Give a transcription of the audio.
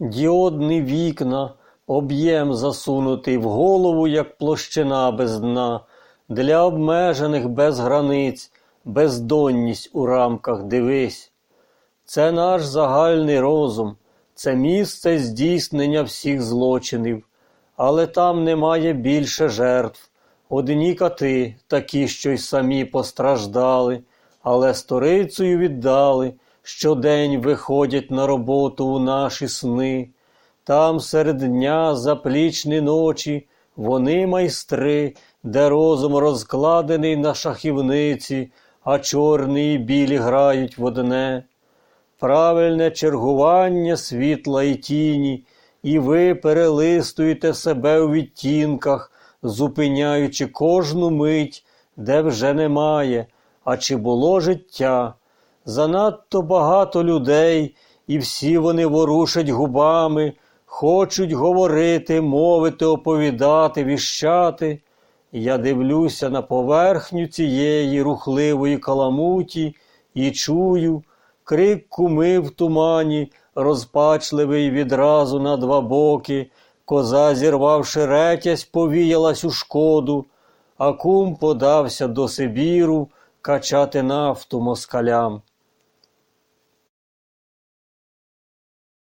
Діодні вікна, об'єм засунутий в голову, як площина без дна, для обмежених без границь, бездонність у рамках дивись. Це наш загальний розум, це місце здійснення всіх злочинів, але там немає більше жертв. Одні кати, такі, що й самі постраждали, але сторицею віддали, щодень виходять на роботу у наші сни. Там серед дня заплічні ночі, вони майстри, де розум розкладений на шахівниці, а чорні і білі грають в одне. Правильне чергування світла і тіні, і ви перелистуєте себе у відтінках, зупиняючи кожну мить, де вже немає, а чи було життя. Занадто багато людей, і всі вони ворушать губами, хочуть говорити, мовити, оповідати, віщати. Я дивлюся на поверхню цієї рухливої каламуті і чую крик куми в тумані, розпачливий відразу на два боки, коза, зірвавши ретязь, повіялась у шкоду, а кум подався до Сибіру качати нафту москалям.